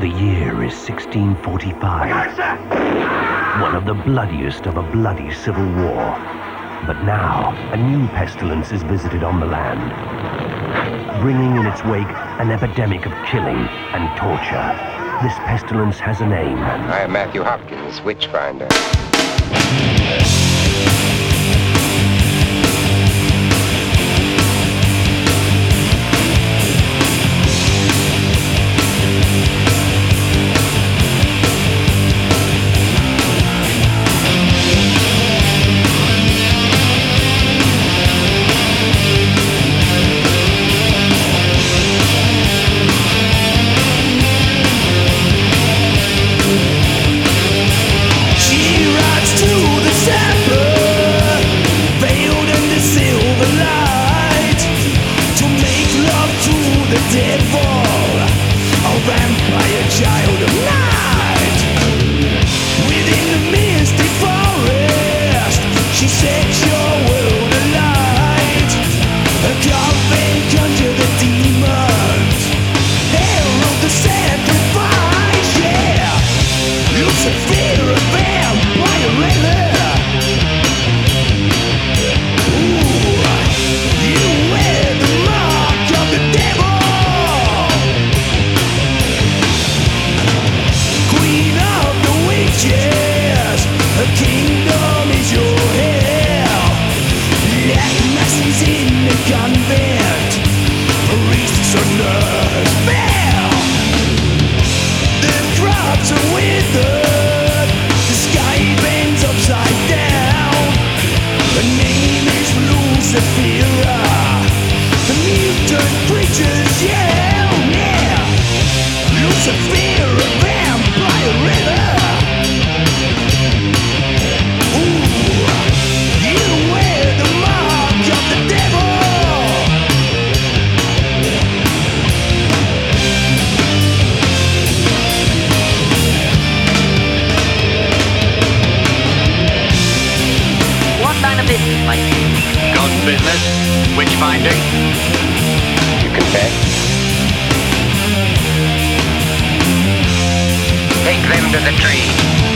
The year is 1645. One of the bloodiest of a bloody civil war. But now, a new pestilence is visited on the land, bringing in its wake an epidemic of killing and torture. This pestilence has a name, I am Matthew Hopkins, Witchfinder. Crops are finding. You confess? Take them to the tree.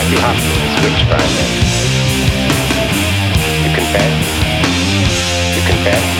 Matthew Hopkins, which crime then? You confess? You confess?